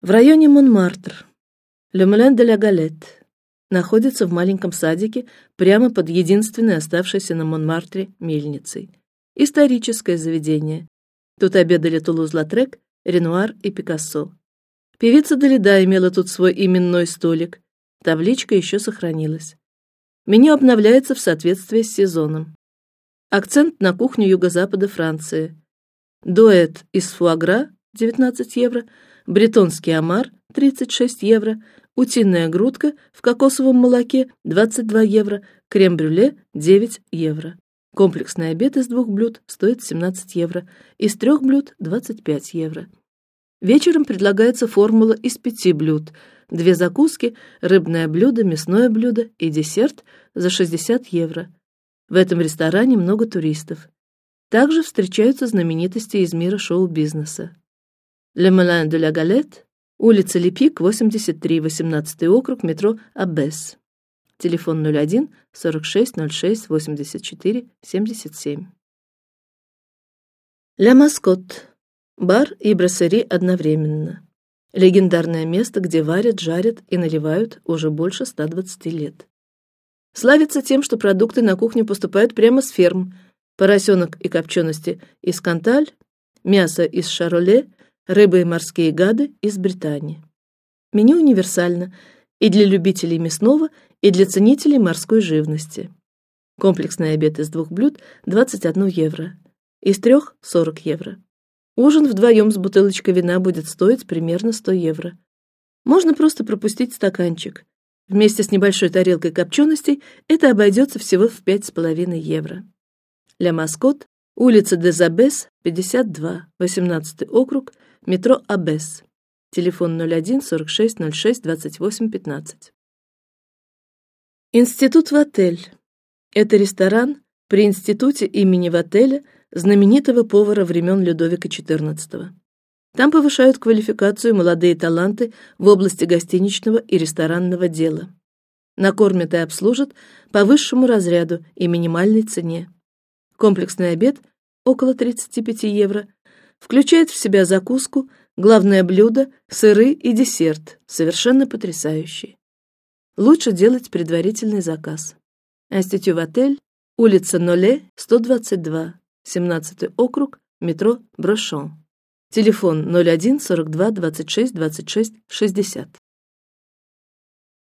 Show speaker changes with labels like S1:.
S1: В районе Монмартр Moulin de la Galette находится в маленьком садике прямо под единственной оставшейся на Монмартре мельницей. Историческое заведение. Тут обедали Тулуз-Латрек, Ренуар и Пикассо. Певица Далида имела тут свой именной столик. Табличка еще сохранилась. Меню обновляется в соответствии с сезоном. Акцент на кухню юго-запада Франции. Дуэт из фуагра 19 евро, бретонский омар 36 евро, утиная грудка в кокосовом молоке 22 евро, крем-брюле 9 евро. Комплексный обед из двух блюд стоит 17 евро, из трех блюд 25 евро. Вечером предлагается формула из пяти блюд: две закуски, рыбное блюдо, мясное блюдо и десерт за 60 евро. В этом ресторане много туристов. Также встречаются знаменитости из мира шоу-бизнеса. Moulin de la Galette, улица Лепик, 83, 18 округ, метро Аббес. Телефон 01 46 06 84 77. Ля Маскот Бар и брасserie одновременно. Легендарное место, где варят, жарят и наливают уже больше 120 лет. Славится тем, что продукты на кухню поступают прямо с ферм: поросенок и копчености из Канталь, мясо из Шароле, рыба и морские гады из Британии. Меню универсально и для любителей мясного, и для ценителей морской живности. Комплексный обед из двух блюд 21 евро, из трех 40 евро. Ужин вдвоем с бутылочкой вина будет стоить примерно 100 евро. Можно просто пропустить стаканчик. Вместе с небольшой тарелкой копченостей это обойдется всего в пять с половиной евро. Ля Маскот, улица Дезабес, 52, 18 округ, метро Абес. Телефон 01 46 06 28 15. Институт в отель. Это ресторан при институте имени Вателя знаменитого повара времен Людовика XIV. Там повышают квалификацию молодые таланты в области гостиничного и ресторанного дела. Накормят и обслужат по высшему разряду и минимальной цене. Комплексный обед около 35 евро включает в себя закуску, главное блюдо, сыры и десерт, совершенно потрясающие. Лучше делать предварительный заказ. Институт отель, улица Ноле, 122, 17 округ, метро Брошон. Телефон 01 42 26 26 60.